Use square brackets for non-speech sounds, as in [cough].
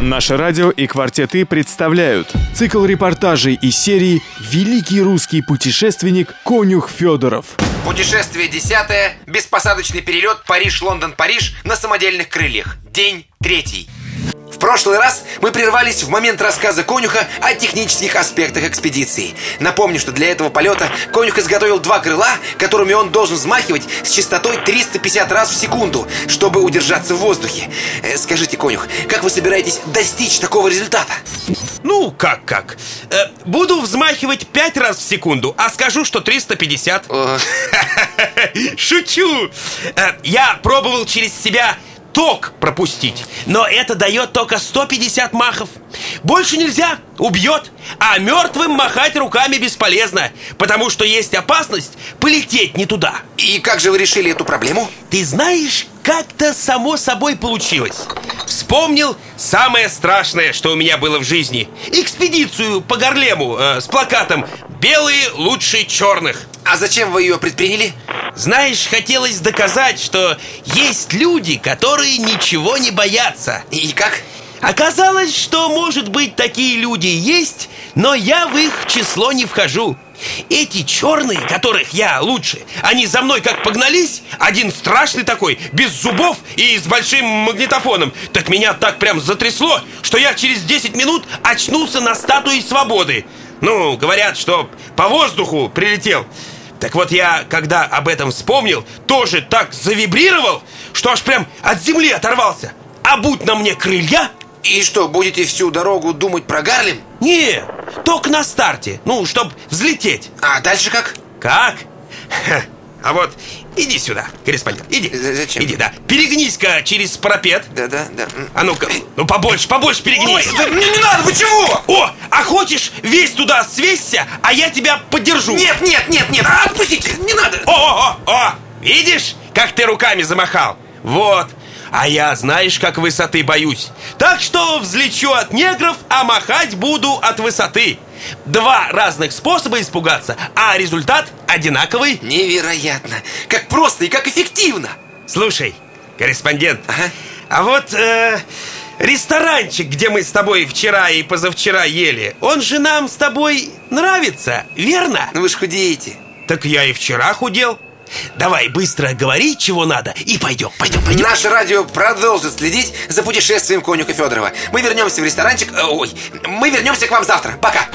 Наше радио и «Квартеты» представляют цикл репортажей из серии «Великий русский путешественник Конюх Федоров». Путешествие десятое. Беспосадочный перелет Париж-Лондон-Париж на самодельных крыльях. День третий. В прошлый раз мы прервались в момент рассказа конюха о технических аспектах экспедиции. Напомню, что для этого полета конюх изготовил два крыла, которыми он должен взмахивать с частотой 350 раз в секунду, чтобы удержаться в воздухе. Э, Скажите, конюх, как вы собираетесь достичь такого результата? Ну, как-как? Э, буду взмахивать пять раз в секунду, а скажу, что 350. О, [laughs] Шучу! Э, Я пробовал через себя ток пропустить, но это дает только 150 махов. Больше нельзя, убьет. А мертвым махать руками бесполезно, потому что есть опасность полететь не туда. И как же вы решили эту проблему? Ты знаешь, как-то само собой получилось. Вспомнил самое страшное, что у меня было в жизни. Экспедицию по Горлему э, с плакатом «Белые лучше черных». А зачем вы ее предприняли? Знаешь, хотелось доказать, что есть люди, которые ничего не боятся. И как? Оказалось, что, может быть, такие люди есть, но я в их число не вхожу. Эти черные, которых я лучше, они за мной как погнались, один страшный такой, без зубов и с большим магнитофоном. Так меня так прям затрясло, что я через 10 минут очнулся на статуе свободы. Ну, говорят, что по воздуху прилетел. Так вот я, когда об этом вспомнил, тоже так завибрировал, что аж прям от земли оторвался. А будь на мне крылья, И что, будете всю дорогу думать про Гарлем? не, только на старте, ну, чтоб взлететь. А дальше как? Как? Ха, А вот иди сюда, корреспондент, иди. З- зачем? Иди, да. Перегнись-ка через парапет. Да-да, да. М. А ну-ка, ну побольше, побольше перегнись. Ой, да мне не надо, вы чего? О, хочешь весь туда свесься, а я тебя поддержу? Нет, нет, нет, нет, а, отпустите, не надо. О, о, о, о, видишь, как ты руками замахал? Вот. А я, знаешь, как высоты боюсь. Так что взлечу от негров, а махать буду от высоты. Два разных способа испугаться, а результат одинаковый. Невероятно. Как просто и как эффективно. Слушай, корреспондент, Ага. а вот э, ресторанчик, где мы с тобой вчера и позавчера ели, он же нам с тобой нравится, верно? Ну вы ж худеете. Так я и вчера худел. Давай быстро говори, чего надо, и пойдем, пойдем, пойдем. Наше радио продолжит следить за путешествием конюха Федорова. Мы вернемся в ресторанчик. э, Ой, мы вернемся к вам завтра. Пока.